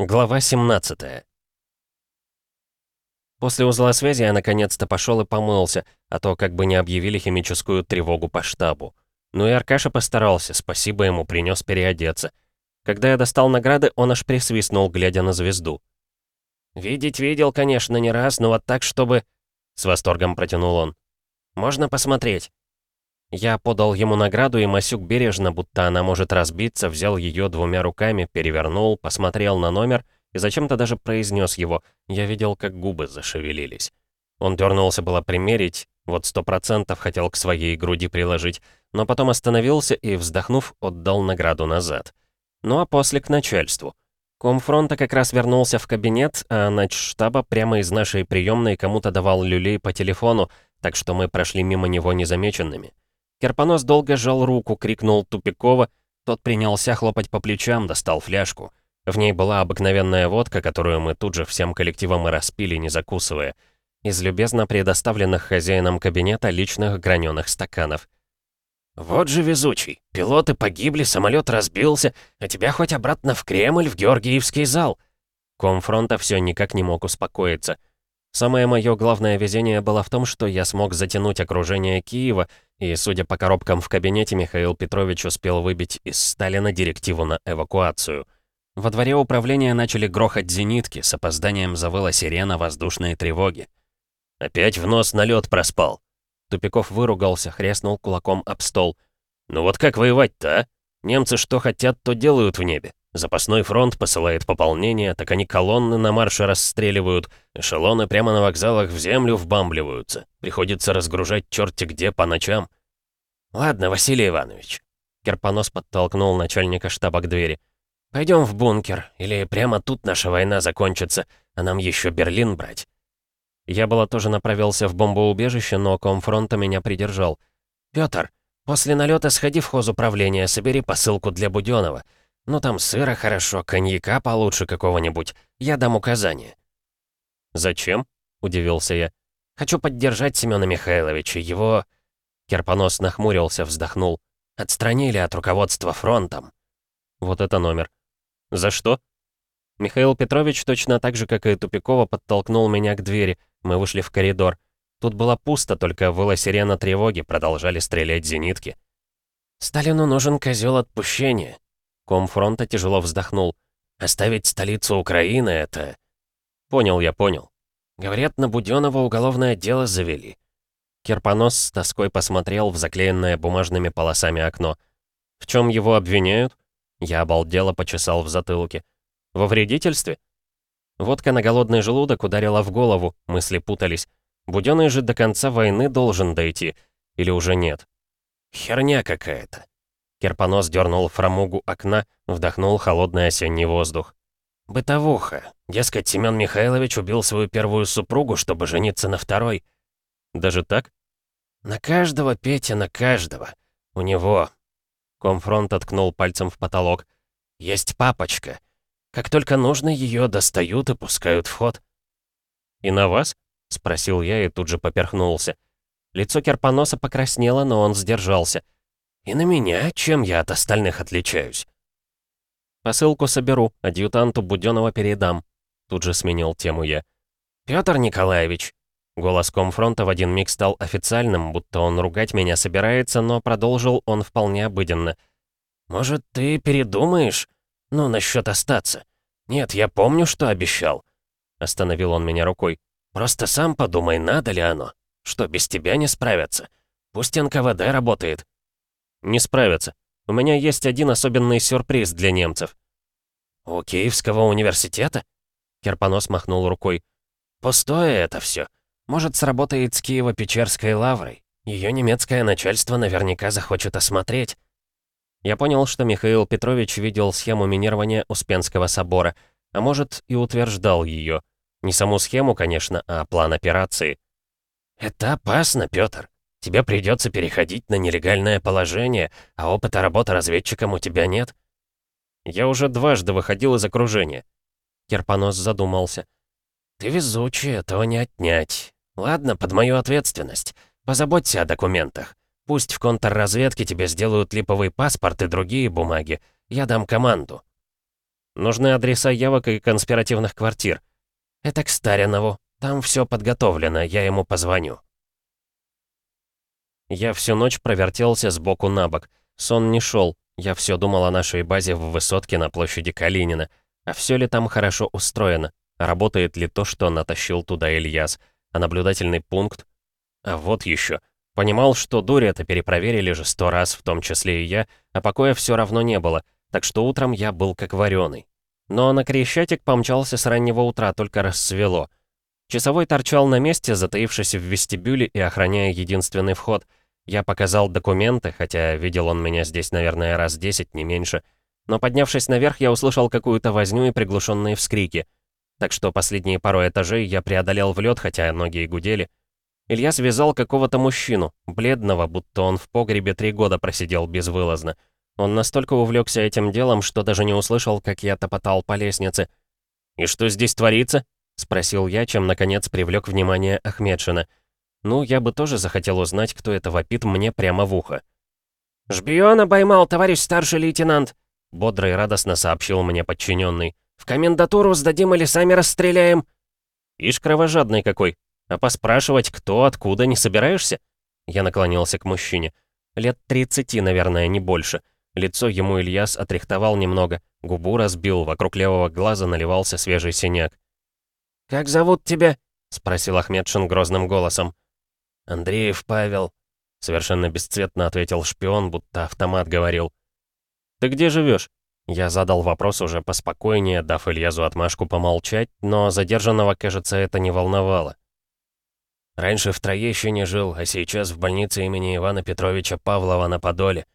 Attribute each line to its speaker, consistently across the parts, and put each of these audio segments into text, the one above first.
Speaker 1: Глава 17 После узла связи я наконец-то пошел и помылся, а то как бы не объявили химическую тревогу по штабу. Ну и Аркаша постарался, спасибо ему, принес переодеться. Когда я достал награды, он аж присвистнул, глядя на звезду. «Видеть видел, конечно, не раз, но вот так, чтобы...» С восторгом протянул он. «Можно посмотреть?» Я подал ему награду, и Масюк бережно, будто она может разбиться, взял ее двумя руками, перевернул, посмотрел на номер и зачем-то даже произнес его. Я видел, как губы зашевелились. Он дернулся было примерить, вот сто процентов хотел к своей груди приложить, но потом остановился и, вздохнув, отдал награду назад. Ну а после к начальству. Комфронта как раз вернулся в кабинет, а штаба прямо из нашей приемной кому-то давал люлей по телефону, так что мы прошли мимо него незамеченными. Керпонос долго жал руку, крикнул Тупикова. Тот принялся хлопать по плечам, достал фляжку. В ней была обыкновенная водка, которую мы тут же всем коллективом и распили, не закусывая. Из любезно предоставленных хозяином кабинета личных граненых стаканов. «Вот же везучий. Пилоты погибли, самолет разбился, а тебя хоть обратно в Кремль, в Георгиевский зал». Комфронта все никак не мог успокоиться. Самое мое главное везение было в том, что я смог затянуть окружение Киева, и, судя по коробкам в кабинете, Михаил Петрович успел выбить из Сталина директиву на эвакуацию. Во дворе управления начали грохать зенитки, с опозданием завыла сирена воздушной тревоги. «Опять в нос налет проспал!» Тупиков выругался, хрестнул кулаком об стол. «Ну вот как воевать-то, а? Немцы что хотят, то делают в небе. Запасной фронт посылает пополнение, так они колонны на марше расстреливают, эшелоны прямо на вокзалах в землю вбамбливаются. Приходится разгружать черти где по ночам. «Ладно, Василий Иванович». Керпонос подтолкнул начальника штаба к двери. «Пойдем в бункер, или прямо тут наша война закончится, а нам еще Берлин брать». Я было тоже направился в бомбоубежище, но комфронта меня придержал. «Пётр, после налета сходи в хозуправление, собери посылку для Будёнова. Ну там сыра хорошо, коньяка получше какого-нибудь. Я дам указание». «Зачем?» — удивился я. «Хочу поддержать Семёна Михайловича. Его...» Керпонос нахмурился, вздохнул. «Отстранили от руководства фронтом». Вот это номер. «За что?» Михаил Петрович точно так же, как и Тупикова, подтолкнул меня к двери. Мы вышли в коридор. Тут было пусто, только выла сирена тревоги, продолжали стрелять зенитки. «Сталину нужен козел отпущения», Комфронта тяжело вздохнул. «Оставить столицу Украины — это...» «Понял я, понял. Говорят, на Будённого уголовное дело завели». Керпонос с тоской посмотрел в заклеенное бумажными полосами окно. «В чем его обвиняют?» Я обалдело почесал в затылке. «Во вредительстве?» Водка на голодный желудок ударила в голову, мысли путались. Будённый же до конца войны должен дойти. Или уже нет? Херня какая-то. Керпонос дернул фрамугу окна, вдохнул холодный осенний воздух. «Бытовуха. Дескать, Семен Михайлович убил свою первую супругу, чтобы жениться на второй». «Даже так?» «На каждого, Петя, на каждого. У него...» Комфронт откнул пальцем в потолок. «Есть папочка. Как только нужно, ее достают и пускают в ход». «И на вас?» — спросил я и тут же поперхнулся. Лицо Керпоноса покраснело, но он сдержался — «И на меня? Чем я от остальных отличаюсь?» «Посылку соберу, адъютанту Будённого передам», — тут же сменил тему я. «Пётр Николаевич!» Голос комфронта в один миг стал официальным, будто он ругать меня собирается, но продолжил он вполне обыденно. «Может, ты передумаешь? Ну, насчет остаться. Нет, я помню, что обещал». Остановил он меня рукой. «Просто сам подумай, надо ли оно. Что, без тебя не справятся? Пусть НКВД работает. Не справятся. У меня есть один особенный сюрприз для немцев. У Киевского университета? Керпонос махнул рукой. Пустое это все. Может, сработает с Киево-Печерской лаврой. Ее немецкое начальство наверняка захочет осмотреть. Я понял, что Михаил Петрович видел схему минирования Успенского собора, а может, и утверждал ее. Не саму схему, конечно, а план операции. «Это опасно, Петр. Тебе придется переходить на нелегальное положение, а опыта работы разведчиком у тебя нет. Я уже дважды выходил из окружения. Керпонос задумался. Ты везучий, этого не отнять. Ладно, под мою ответственность. Позаботься о документах. Пусть в контрразведке тебе сделают липовый паспорт и другие бумаги. Я дам команду. Нужны адреса явок и конспиративных квартир. Это к Старинову. Там все подготовлено, я ему позвоню. Я всю ночь провертелся сбоку на бок. Сон не шел. Я все думал о нашей базе в высотке на площади Калинина. А все ли там хорошо устроено? Работает ли то, что натащил туда Ильяс? А наблюдательный пункт? А вот еще. Понимал, что дурь это перепроверили же сто раз, в том числе и я, а покоя все равно не было, так что утром я был как вареный. Но на Крещатик помчался с раннего утра, только рассвело. Часовой торчал на месте, затаившись в вестибюле и охраняя единственный вход. Я показал документы, хотя видел он меня здесь, наверное, раз десять, не меньше. Но поднявшись наверх, я услышал какую-то возню и приглушенные вскрики. Так что последние пару этажей я преодолел в лед, хотя ноги и гудели. Илья связал какого-то мужчину, бледного, будто он в погребе три года просидел безвылазно. Он настолько увлекся этим делом, что даже не услышал, как я топотал по лестнице. «И что здесь творится?» — спросил я, чем, наконец, привлек внимание Ахмедшина. Ну, я бы тоже захотел узнать, кто это вопит мне прямо в ухо. «Шпиона поймал, товарищ старший лейтенант!» — бодро и радостно сообщил мне подчиненный. «В комендатуру сдадим или сами расстреляем?» «Ишь, кровожадный какой! А поспрашивать, кто, откуда, не собираешься?» Я наклонился к мужчине. Лет 30, наверное, не больше. Лицо ему Ильяс отрихтовал немного, губу разбил, вокруг левого глаза наливался свежий синяк. «Как зовут тебя?» — спросил Ахмедшин грозным голосом. «Андреев Павел», — совершенно бесцветно ответил шпион, будто автомат говорил. «Ты где живешь? Я задал вопрос уже поспокойнее, дав Ильязу отмашку помолчать, но задержанного, кажется, это не волновало. Раньше в Троещине жил, а сейчас в больнице имени Ивана Петровича Павлова на Подоле.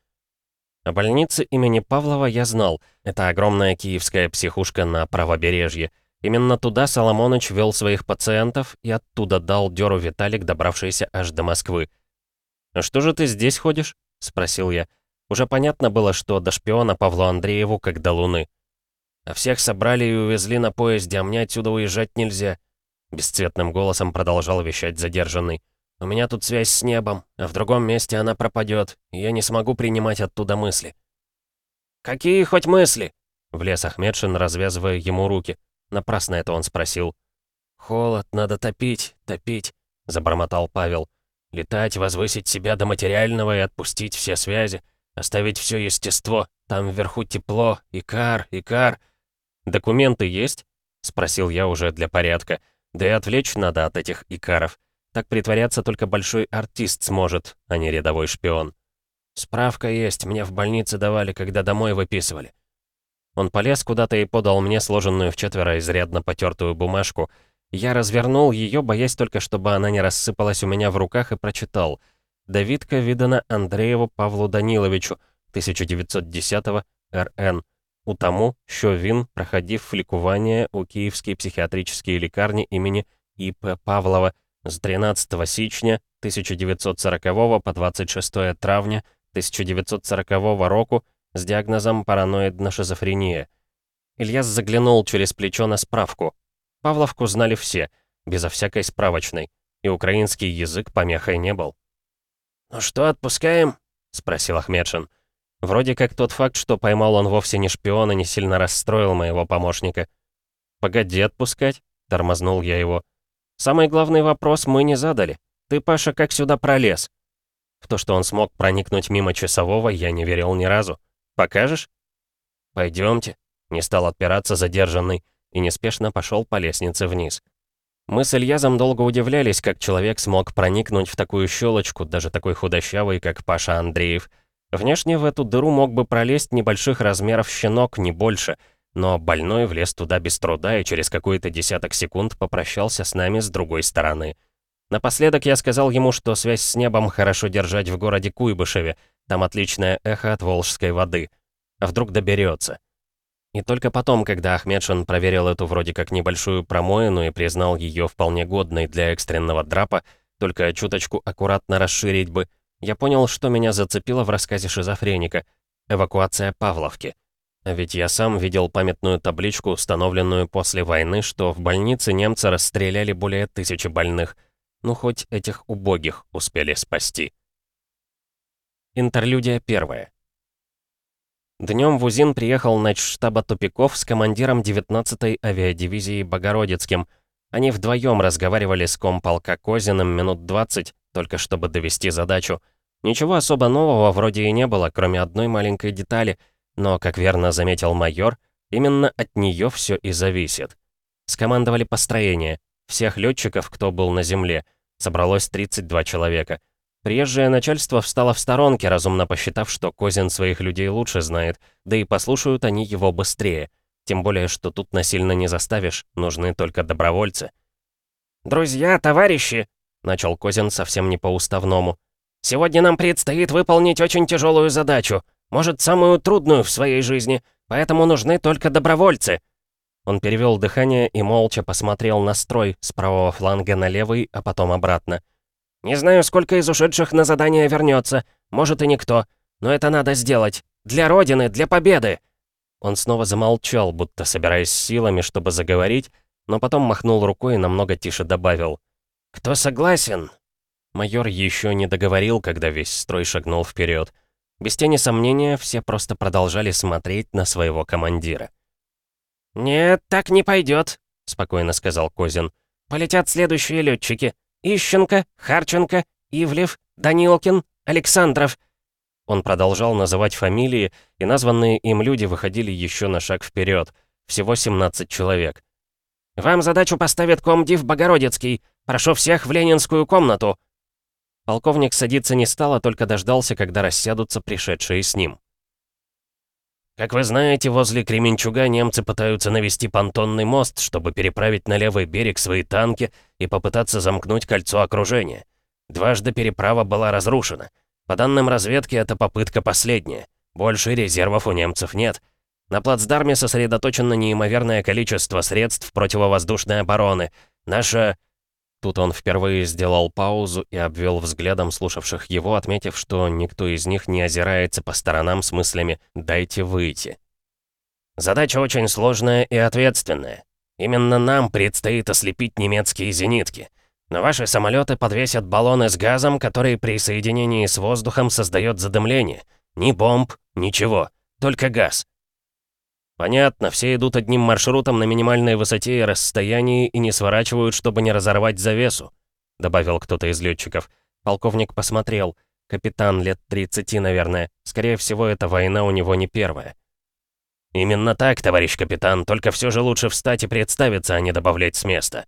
Speaker 1: О больнице имени Павлова я знал. Это огромная киевская психушка на правобережье. Именно туда Соломоныч вел своих пациентов и оттуда дал дёру Виталик, добравшийся аж до Москвы. «А что же ты здесь ходишь?» — спросил я. Уже понятно было, что до шпиона Павлу Андрееву как до Луны. «А всех собрали и увезли на поезде, а мне отсюда уезжать нельзя», — бесцветным голосом продолжал вещать задержанный. У меня тут связь с небом, а в другом месте она пропадет, и я не смогу принимать оттуда мысли». «Какие хоть мысли?» — влез Ахмедшин, развязывая ему руки. Напрасно это он спросил. «Холод, надо топить, топить», — забормотал Павел. «Летать, возвысить себя до материального и отпустить все связи, оставить все естество. Там вверху тепло, икар, икар». «Документы есть?» — спросил я уже для порядка. «Да и отвлечь надо от этих икаров. Так притворяться только большой артист сможет, а не рядовой шпион. Справка есть, мне в больнице давали, когда домой выписывали. Он полез куда-то и подал мне сложенную в четверо изрядно потертую бумажку. Я развернул ее, боясь только, чтобы она не рассыпалась у меня в руках, и прочитал. Давидка видана Андрееву Павлу Даниловичу, 1910 РН. У тому, що він, проходив лікування у Київській психіатричній лікарні імені І.П. Павлова, с 13 січня 1940 по 26 травня 1940 року с диагнозом параноидна шизофрения. Ильяс заглянул через плечо на справку. Павловку знали все, безо всякой справочной, и украинский язык помехой не был. «Ну что, отпускаем?» — спросил Ахмедшин. Вроде как тот факт, что поймал он вовсе не шпиона, не сильно расстроил моего помощника. «Погоди отпускать», — тормознул я его. Самый главный вопрос мы не задали. Ты, Паша, как сюда пролез? В то, что он смог проникнуть мимо часового, я не верил ни разу. Покажешь? Пойдемте. Не стал отпираться задержанный и неспешно пошел по лестнице вниз. Мы с Ильязом долго удивлялись, как человек смог проникнуть в такую щелочку, даже такой худощавый, как Паша Андреев. Внешне в эту дыру мог бы пролезть небольших размеров щенок, не больше — но больной влез туда без труда и через какой-то десяток секунд попрощался с нами с другой стороны. Напоследок я сказал ему, что связь с небом хорошо держать в городе Куйбышеве, там отличное эхо от волжской воды. А вдруг доберется? И только потом, когда Ахмедшин проверил эту вроде как небольшую промоину и признал ее вполне годной для экстренного драпа, только чуточку аккуратно расширить бы, я понял, что меня зацепило в рассказе шизофреника — эвакуация Павловки. А ведь я сам видел памятную табличку, установленную после войны, что в больнице немцы расстреляли более тысячи больных. Ну, хоть этих убогих успели спасти. Интерлюдия первая. Днем в УЗИН приехал начштаба Тупиков с командиром 19-й авиадивизии Богородицким. Они вдвоем разговаривали с комполка Козиным минут 20, только чтобы довести задачу. Ничего особо нового вроде и не было, кроме одной маленькой детали, но, как верно заметил майор, именно от нее все и зависит. Скомандовали построение. Всех летчиков, кто был на земле, собралось 32 человека. Приезжее начальство встало в сторонке, разумно посчитав, что Козин своих людей лучше знает, да и послушают они его быстрее. Тем более, что тут насильно не заставишь, нужны только добровольцы. «Друзья, товарищи!» — начал Козин совсем не по-уставному. «Сегодня нам предстоит выполнить очень тяжелую задачу, может, самую трудную в своей жизни, поэтому нужны только добровольцы». Он перевел дыхание и молча посмотрел на строй с правого фланга на левый, а потом обратно. «Не знаю, сколько из ушедших на задание вернется, может и никто, но это надо сделать. Для Родины, для победы!» Он снова замолчал, будто собираясь силами, чтобы заговорить, но потом махнул рукой и намного тише добавил. «Кто согласен?» Майор еще не договорил, когда весь строй шагнул вперед. Без тени сомнения, все просто продолжали смотреть на своего командира. «Нет, так не пойдет», — спокойно сказал Козин. «Полетят следующие летчики. Ищенко, Харченко, Ивлев, Данилкин, Александров». Он продолжал называть фамилии, и названные им люди выходили еще на шаг вперед. Всего 17 человек. «Вам задачу поставит комдив Богородицкий. Прошу всех в ленинскую комнату». Полковник садиться не стал, а только дождался, когда рассядутся пришедшие с ним. Как вы знаете, возле Кременчуга немцы пытаются навести понтонный мост, чтобы переправить на левый берег свои танки и попытаться замкнуть кольцо окружения. Дважды переправа была разрушена. По данным разведки, это попытка последняя. Больше резервов у немцев нет. На плацдарме сосредоточено неимоверное количество средств противовоздушной обороны. Наша... Тут он впервые сделал паузу и обвел взглядом слушавших его, отметив, что никто из них не озирается по сторонам с мыслями «дайте выйти». Задача очень сложная и ответственная. Именно нам предстоит ослепить немецкие зенитки. Но ваши самолеты подвесят баллоны с газом, который при соединении с воздухом создает задымление. Ни бомб, ничего, только газ. Понятно, все идут одним маршрутом на минимальной высоте и расстоянии и не сворачивают, чтобы не разорвать завесу», — добавил кто-то из летчиков. Полковник посмотрел. Капитан лет 30, наверное. Скорее всего, эта война у него не первая. «Именно так, товарищ капитан, только все же лучше встать и представиться, а не добавлять с места».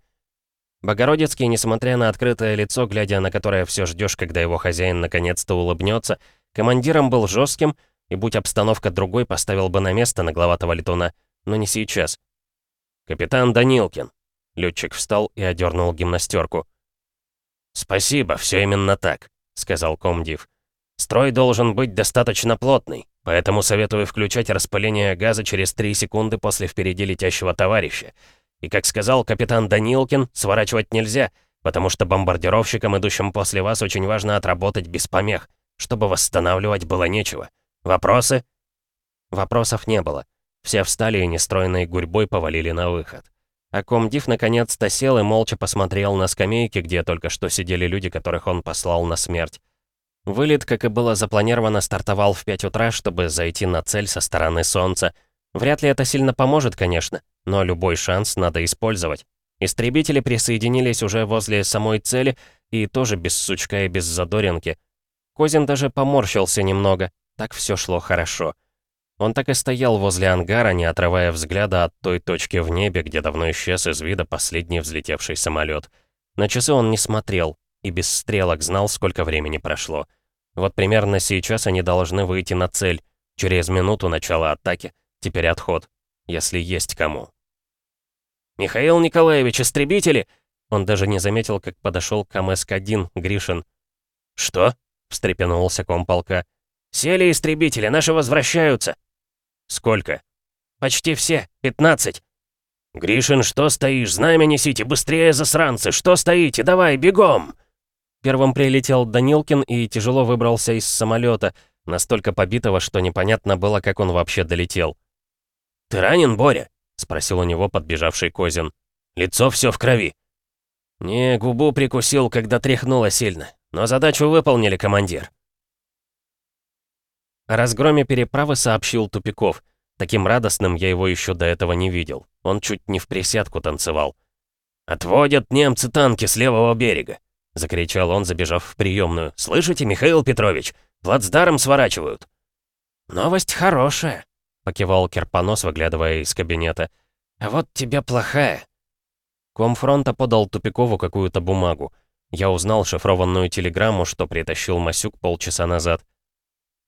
Speaker 1: Богородицкий, несмотря на открытое лицо, глядя на которое все ждешь, когда его хозяин наконец-то улыбнется, командиром был жестким, и будь обстановка другой, поставил бы на место нагловатого летуна, но не сейчас. «Капитан Данилкин». Летчик встал и одернул гимнастерку. «Спасибо, все именно так», — сказал комдив. «Строй должен быть достаточно плотный, поэтому советую включать распыление газа через 3 секунды после впереди летящего товарища. И, как сказал капитан Данилкин, сворачивать нельзя, потому что бомбардировщикам, идущим после вас, очень важно отработать без помех. Чтобы восстанавливать было нечего. «Вопросы?» Вопросов не было. Все встали и нестройной гурьбой повалили на выход. А комдив наконец-то сел и молча посмотрел на скамейки, где только что сидели люди, которых он послал на смерть. Вылет, как и было запланировано, стартовал в 5 утра, чтобы зайти на цель со стороны солнца. Вряд ли это сильно поможет, конечно, но любой шанс надо использовать. Истребители присоединились уже возле самой цели и тоже без сучка и без задоринки. Козин даже поморщился немного, так все шло хорошо. Он так и стоял возле ангара, не отрывая взгляда от той точки в небе, где давно исчез из вида последний взлетевший самолет. На часы он не смотрел и без стрелок знал, сколько времени прошло. Вот примерно сейчас они должны выйти на цель. Через минуту начала атаки, теперь отход, если есть кому. «Михаил Николаевич, истребители!» Он даже не заметил, как подошел к МСК-1 Гришин. «Что?» — встрепенулся комполка. «Сели истребители, наши возвращаются». «Сколько?» «Почти все. Пятнадцать». «Гришин, что стоишь? Знамя несите, быстрее, засранцы! Что стоите? Давай, бегом!» Первым прилетел Данилкин и тяжело выбрался из самолета, настолько побитого, что непонятно было, как он вообще долетел. «Ты ранен, Боря?» — спросил у него подбежавший Козин. «Лицо все в крови». «Не, губу прикусил, когда тряхнуло сильно. Но задачу выполнили, командир». О разгроме переправы сообщил Тупиков. Таким радостным я его еще до этого не видел. Он чуть не в присядку танцевал. «Отводят немцы танки с левого берега!» — закричал он, забежав в приемную. «Слышите, Михаил Петрович? Плацдаром сворачивают!» «Новость хорошая!» — покивал Керпонос, выглядывая из кабинета. «А вот тебе плохая!» Комфронта подал Тупикову какую-то бумагу. Я узнал шифрованную телеграмму, что притащил Масюк полчаса назад.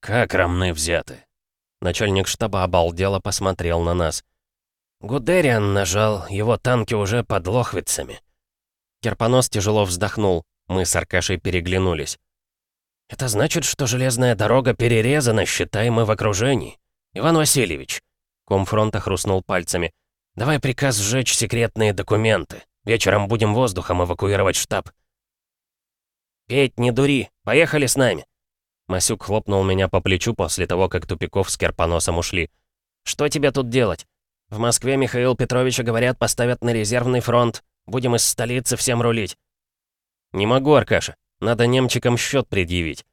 Speaker 1: «Как рамны взяты?» Начальник штаба обалдело посмотрел на нас. «Гудериан нажал, его танки уже под лохвицами». Керпонос тяжело вздохнул. Мы с Аркашей переглянулись. «Это значит, что железная дорога перерезана, считай, мы в окружении. Иван Васильевич!» Комфронта хрустнул пальцами. «Давай приказ сжечь секретные документы. Вечером будем воздухом эвакуировать штаб». «Петь, не дури! Поехали с нами!» Масюк хлопнул меня по плечу после того, как Тупиков с Керпоносом ушли. «Что тебе тут делать? В Москве Михаил Петровича, говорят, поставят на резервный фронт. Будем из столицы всем рулить». «Не могу, Аркаша. Надо немчикам счет предъявить».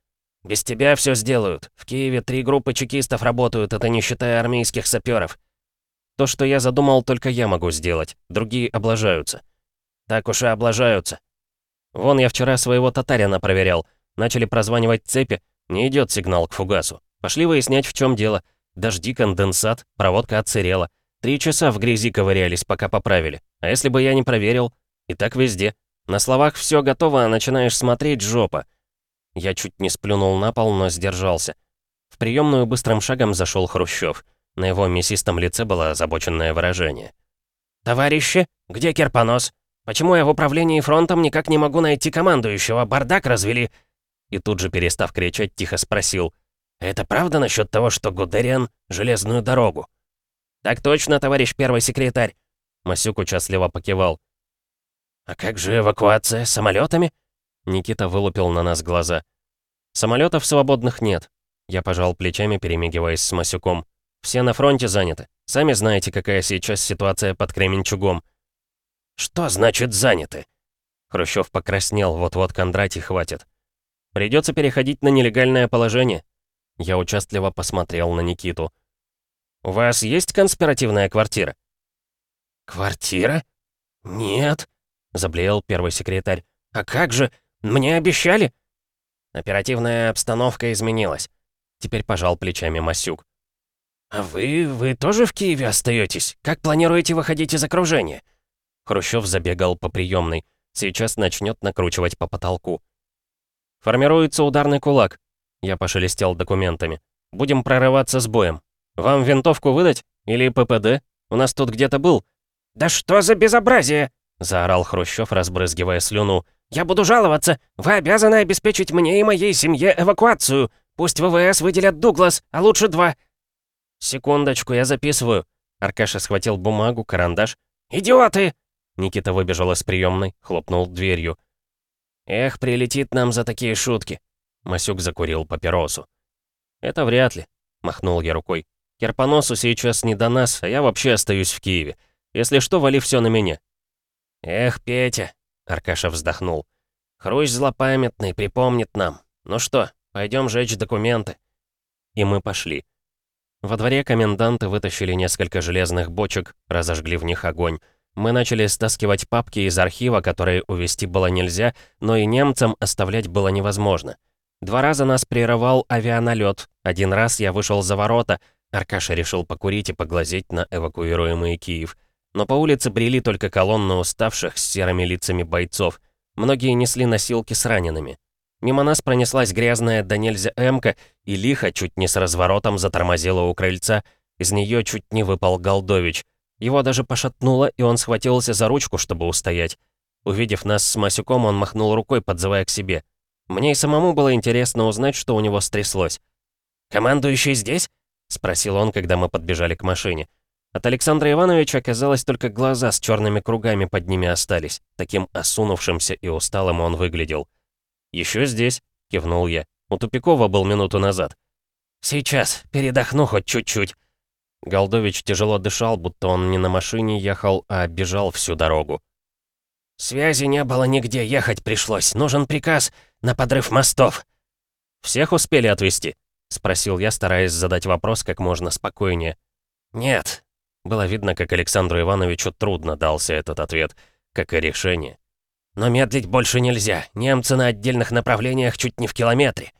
Speaker 1: «Без тебя все сделают. В Киеве три группы чекистов работают, это не считая армейских саперов. То, что я задумал, только я могу сделать. Другие облажаются». «Так уж и облажаются. Вон я вчера своего татарина проверял. Начали прозванивать цепи, не идет сигнал к фугасу. Пошли выяснять, в чем дело. Дожди, конденсат, проводка отсырела. Три часа в грязи ковырялись, пока поправили. А если бы я не проверил? И так везде. На словах все готово, а начинаешь смотреть жопа. Я чуть не сплюнул на пол, но сдержался. В приемную быстрым шагом зашел Хрущев. На его мясистом лице было озабоченное выражение. «Товарищи, где Керпонос? Почему я в управлении фронтом никак не могу найти командующего? Бардак развели!» И тут же, перестав кричать, тихо спросил. «Это правда насчет того, что Гудериан — железную дорогу?» «Так точно, товарищ первый секретарь!» Масюк участливо покивал. «А как же эвакуация самолетами? Никита вылупил на нас глаза. «Самолетов свободных нет». Я пожал плечами, перемигиваясь с Масюком. «Все на фронте заняты. Сами знаете, какая сейчас ситуация под Кременчугом». «Что значит заняты?» Хрущев покраснел, вот-вот Кондрати хватит. «Придется переходить на нелегальное положение». Я участливо посмотрел на Никиту. «У вас есть конспиративная квартира?» «Квартира? Нет», — заблеял первый секретарь. «А как же? Мне обещали?» Оперативная обстановка изменилась. Теперь пожал плечами Масюк. «А вы... вы тоже в Киеве остаетесь? Как планируете выходить из окружения?» Хрущев забегал по приемной. Сейчас начнет накручивать по потолку. «Формируется ударный кулак». Я пошелестел документами. «Будем прорываться с боем. «Вам винтовку выдать? Или ППД? У нас тут где-то был». «Да что за безобразие!» — заорал Хрущев, разбрызгивая слюну. «Я буду жаловаться! Вы обязаны обеспечить мне и моей семье эвакуацию! Пусть ВВС выделят Дуглас, а лучше два!» «Секундочку, я записываю». Аркаша схватил бумагу, карандаш. «Идиоты!» Никита выбежал из приемной, хлопнул дверью. «Эх, прилетит нам за такие шутки!» Масюк закурил папиросу. «Это вряд ли», — махнул я рукой. Керпоносу сейчас не до нас, а я вообще остаюсь в Киеве. Если что, вали все на меня». «Эх, Петя», — Аркаша вздохнул. «Хрущ злопамятный, припомнит нам. Ну что, пойдем жечь документы». И мы пошли. Во дворе коменданты вытащили несколько железных бочек, разожгли в них огонь. Мы начали стаскивать папки из архива, которые увезти было нельзя, но и немцам оставлять было невозможно. Два раза нас прерывал авианалет. Один раз я вышел за ворота, Аркаша решил покурить и поглазеть на эвакуируемый Киев. Но по улице брели только колонны уставших с серыми лицами бойцов. Многие несли носилки с ранеными. Мимо нас пронеслась грязная до нельзя эмка, и лихо, чуть не с разворотом, затормозила у крыльца. Из нее чуть не выпал Голдович. Его даже пошатнуло, и он схватился за ручку, чтобы устоять. Увидев нас с Масюком, он махнул рукой, подзывая к себе. Мне и самому было интересно узнать, что у него стряслось. «Командующий здесь?» — спросил он, когда мы подбежали к машине. От Александра Ивановича, оказалось, только глаза с черными кругами под ними остались. Таким осунувшимся и усталым он выглядел. «Еще здесь», — кивнул я. «У Тупикова был минуту назад». «Сейчас, передохну хоть чуть-чуть». Голдович тяжело дышал, будто он не на машине ехал, а бежал всю дорогу. «Связи не было нигде, ехать пришлось. Нужен приказ на подрыв мостов». «Всех успели отвезти?» — спросил я, стараясь задать вопрос как можно спокойнее. «Нет». Было видно, как Александру Ивановичу трудно дался этот ответ, как и решение. «Но медлить больше нельзя. Немцы на отдельных направлениях чуть не в километре».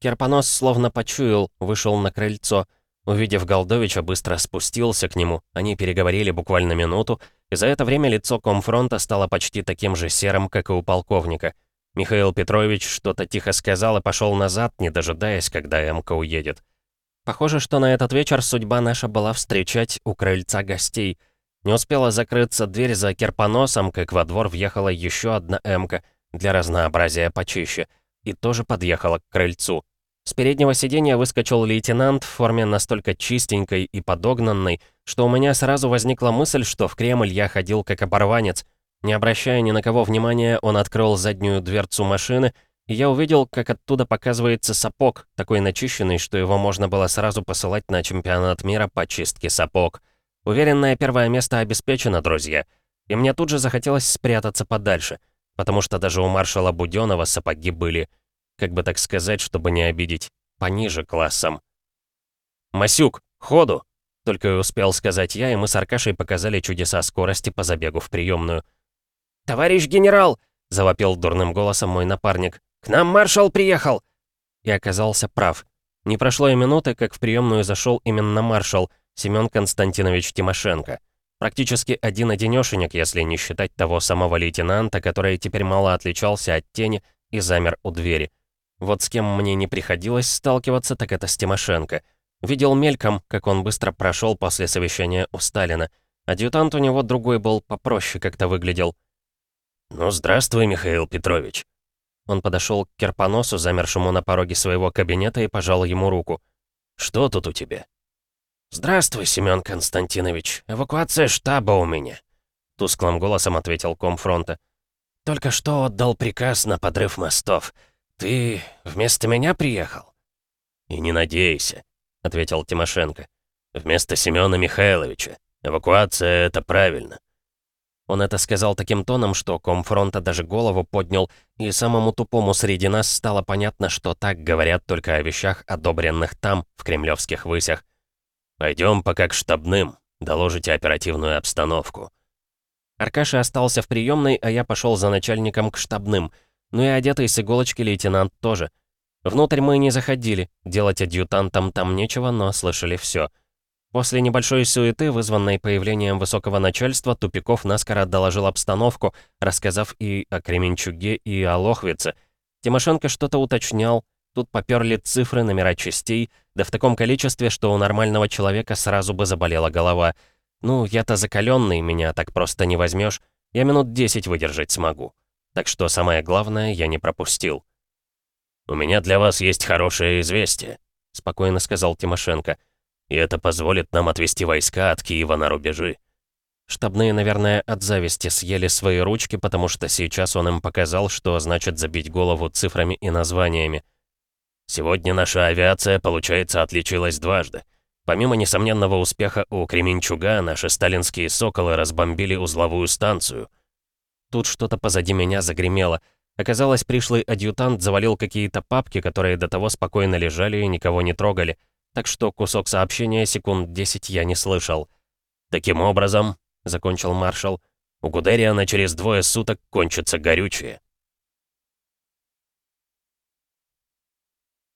Speaker 1: Керпонос словно почуял, вышел на крыльцо. Увидев Голдовича, быстро спустился к нему. Они переговорили буквально минуту, и за это время лицо комфронта стало почти таким же серым, как и у полковника. Михаил Петрович что-то тихо сказал и пошел назад, не дожидаясь, когда Эмка уедет. Похоже, что на этот вечер судьба наша была встречать у крыльца гостей. Не успела закрыться дверь за керпоносом, как во двор въехала еще одна Эмка, для разнообразия почище, и тоже подъехала к крыльцу. С переднего сиденья выскочил лейтенант в форме настолько чистенькой и подогнанной, что у меня сразу возникла мысль, что в Кремль я ходил как оборванец. Не обращая ни на кого внимания, он открыл заднюю дверцу машины, и я увидел, как оттуда показывается сапог, такой начищенный, что его можно было сразу посылать на чемпионат мира по чистке сапог. Уверенное первое место обеспечено, друзья. И мне тут же захотелось спрятаться подальше, потому что даже у маршала Будённого сапоги были — как бы так сказать, чтобы не обидеть, пониже классом. «Масюк, ходу!» Только успел сказать я, и мы с Аркашей показали чудеса скорости по забегу в приемную. «Товарищ генерал!» — завопил дурным голосом мой напарник. «К нам маршал приехал!» И оказался прав. Не прошло и минуты, как в приемную зашел именно маршал, Семен Константинович Тимошенко. Практически один-одинешенек, если не считать того самого лейтенанта, который теперь мало отличался от тени и замер у двери. Вот с кем мне не приходилось сталкиваться, так это с Тимошенко. Видел мельком, как он быстро прошел после совещания у Сталина. Адъютант у него другой был, попроще как-то выглядел. «Ну, здравствуй, Михаил Петрович». Он подошел к Керпоносу, замершему на пороге своего кабинета, и пожал ему руку. «Что тут у тебя?» «Здравствуй, Семен Константинович. Эвакуация штаба у меня», — тусклым голосом ответил комфронта. «Только что отдал приказ на подрыв мостов. «Ты вместо меня приехал?» «И не надейся», — ответил Тимошенко. «Вместо Семёна Михайловича. Эвакуация — это правильно». Он это сказал таким тоном, что комфронта даже голову поднял, и самому тупому среди нас стало понятно, что так говорят только о вещах, одобренных там, в кремлевских высях. Пойдем пока к штабным, доложите оперативную обстановку». Аркаша остался в приемной, а я пошел за начальником к штабным — ну и одетый с иголочки лейтенант тоже. Внутрь мы не заходили, делать адъютантам там нечего, но слышали все. После небольшой суеты, вызванной появлением высокого начальства, Тупиков наскоро доложил обстановку, рассказав и о Кременчуге, и о Лохвице. Тимошенко что-то уточнял, тут поперли цифры, номера частей, да в таком количестве, что у нормального человека сразу бы заболела голова. Ну, я-то закаленный, меня так просто не возьмешь. Я минут десять выдержать смогу. Так что самое главное я не пропустил. «У меня для вас есть хорошее известие», — спокойно сказал Тимошенко. «И это позволит нам отвести войска от Киева на рубежи». Штабные, наверное, от зависти съели свои ручки, потому что сейчас он им показал, что значит забить голову цифрами и названиями. Сегодня наша авиация, получается, отличилась дважды. Помимо несомненного успеха у Кременчуга, наши сталинские «Соколы» разбомбили узловую станцию — Тут что-то позади меня загремело. Оказалось, пришлый адъютант завалил какие-то папки, которые до того спокойно лежали и никого не трогали. Так что кусок сообщения секунд 10 я не слышал. «Таким образом», — закончил маршал, — «у Гудериана через двое суток кончится горючее».